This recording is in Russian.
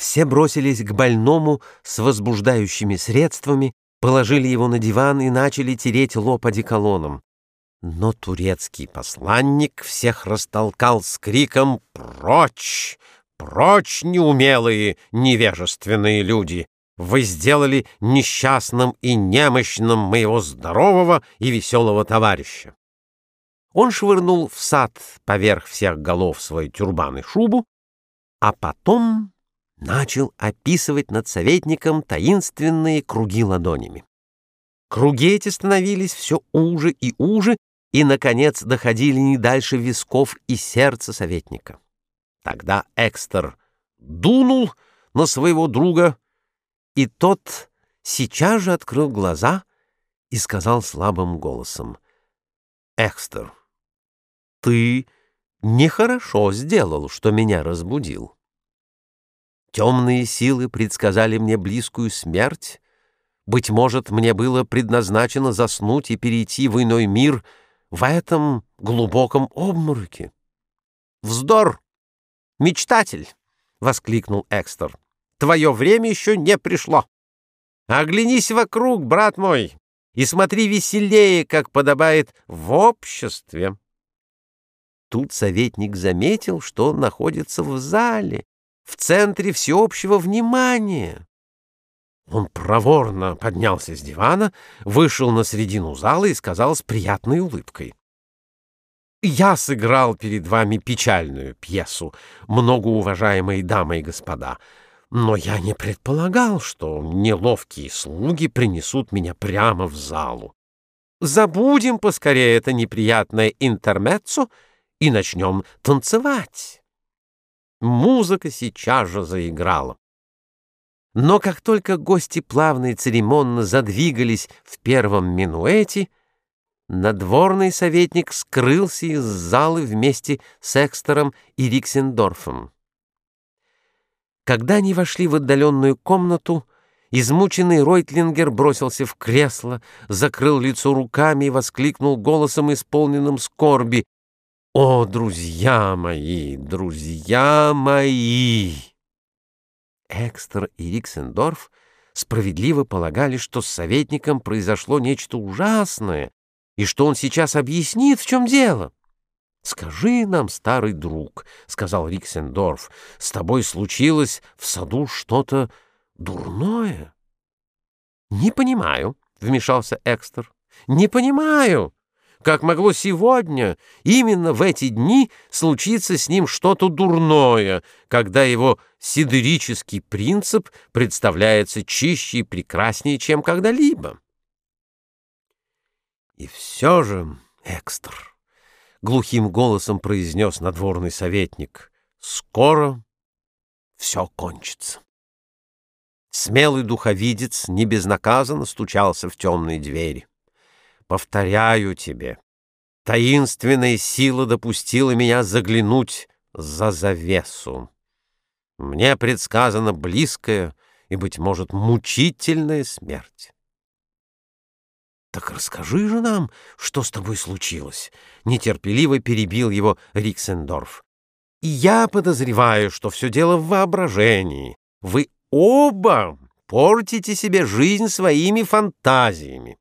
Все бросились к больному с возбуждающими средствами, положили его на диван и начали тереть лоб одеколоном. Но турецкий посланник всех растолкал с криком «Прочь! Прочь, неумелые, невежественные люди! Вы сделали несчастным и немощным моего здорового и веселого товарища!» Он швырнул в сад поверх всех голов свой тюрбан и шубу, а потом начал описывать над советником таинственные круги ладонями. Круги эти становились все уже и уже, и, наконец, доходили не дальше висков и сердца советника. Тогда Экстер дунул на своего друга, и тот сейчас же открыл глаза и сказал слабым голосом, «Экстер, ты нехорошо сделал, что меня разбудил». Темные силы предсказали мне близкую смерть. Быть может, мне было предназначено заснуть и перейти в иной мир в этом глубоком обмороке. «Вздор! Мечтатель!» — воскликнул Экстер. «Твое время еще не пришло. Оглянись вокруг, брат мой, и смотри веселее, как подобает в обществе». Тут советник заметил, что он находится в зале, в центре всеобщего внимания. Он проворно поднялся с дивана, вышел на середину зала и сказал с приятной улыбкой. «Я сыграл перед вами печальную пьесу, многоуважаемые дамы и господа, но я не предполагал, что неловкие слуги принесут меня прямо в залу. Забудем поскорее это неприятное интермеццо и начнем танцевать». Музыка сейчас же заиграла. Но как только гости плавно и церемонно задвигались в первом минуэте, надворный советник скрылся из залы вместе с Экстером и Риксендорфом. Когда они вошли в отдаленную комнату, измученный Ройтлингер бросился в кресло, закрыл лицо руками и воскликнул голосом, исполненным скорби. О, друзья мои, друзья мои! Экстер и Риксендорф справедливо полагали, что с советником произошло нечто ужасное, и что он сейчас объяснит, в чем дело. «Скажи нам, старый друг», — сказал Риксендорф, — «с тобой случилось в саду что-то дурное?» «Не понимаю», — вмешался Экстер. «Не понимаю как могло сегодня, именно в эти дни, случиться с ним что-то дурное, когда его сидерический принцип представляется чище и прекраснее, чем когда-либо. И все же, Экстр, — глухим голосом произнес надворный советник, — скоро все кончится. Смелый духовидец не безнаказанно стучался в темные двери. Повторяю тебе, таинственная сила допустила меня заглянуть за завесу. Мне предсказана близкая и, быть может, мучительная смерть. «Так расскажи же нам, что с тобой случилось», — нетерпеливо перебил его Риксендорф. «И я подозреваю, что все дело в воображении. Вы оба портите себе жизнь своими фантазиями.